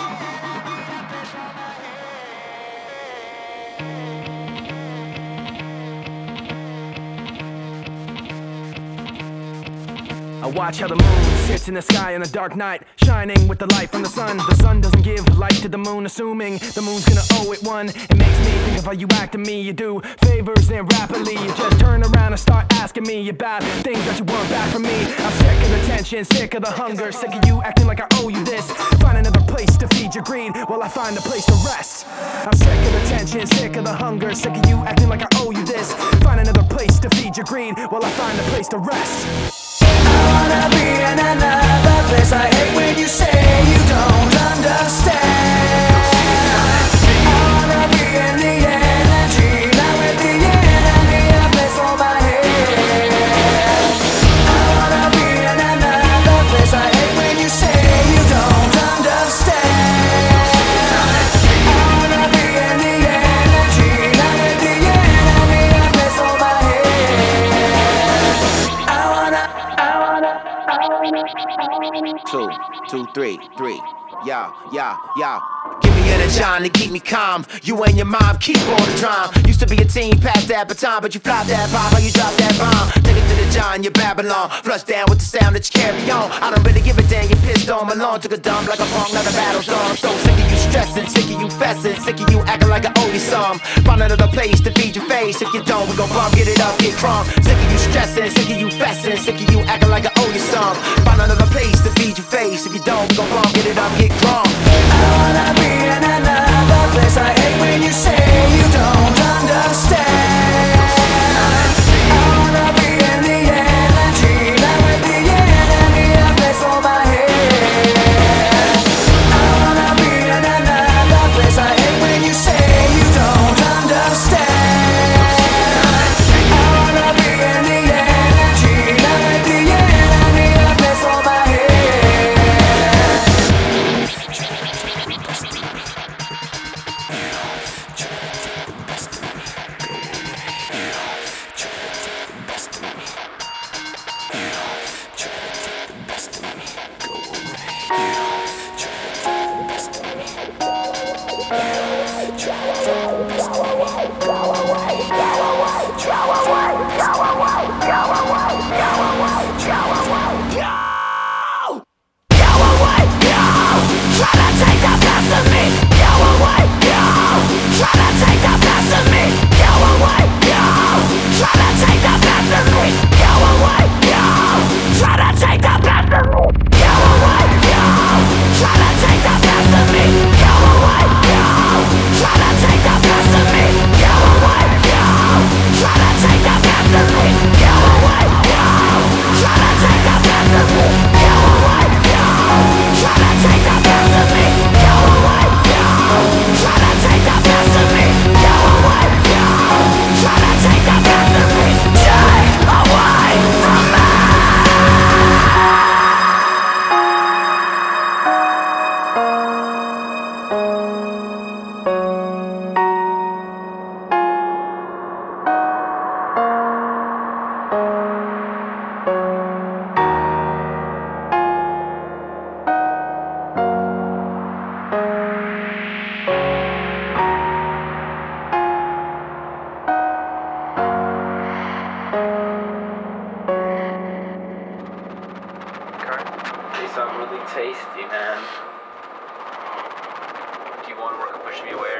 I watch how the moon sits in the sky on a dark night, shining with the light from the sun. The sun doesn't give light to the moon, assuming the moon's gonna owe it one. It makes me think of how you act to me. You do favors and rapidly you just turn around and start asking me about things that you want back from me. I'm sick of the tension, sick of the hunger, sick of you acting like I owe you this. Find another place to feed your greed while I find a place to rest. I'm sick of the tension, sick of the hunger, sick of you acting like I owe you this. Find another place to feed your greed while I find a place to rest wanna be in another place. I hate when you say you don't understand. Two, two, three, three. Yeah, yeah, yeah. Give me energy to keep me calm. You and your mom keep all the drama. Used to be a team, past that baton, but you flop that bomb, how you drop that bomb. Take it to the John, you Babylon. Flush down with the sound that you carry on. I don't really give a damn, you pissed on Malone. Took a dump like a punk, not a battle song. So sick of you stressing, sick of you fessing, sick of you acting like I owe you some. Find another place to feed your face. If you don't, we gon' bomb, get it up, get crunk. Sick of you stressing, sick of you fessing, sick of you acting like I owe you some. Find another place to feed your face. If you don't, we gon' bump, They sound really tasty, man. Do you want to work on pushing me away,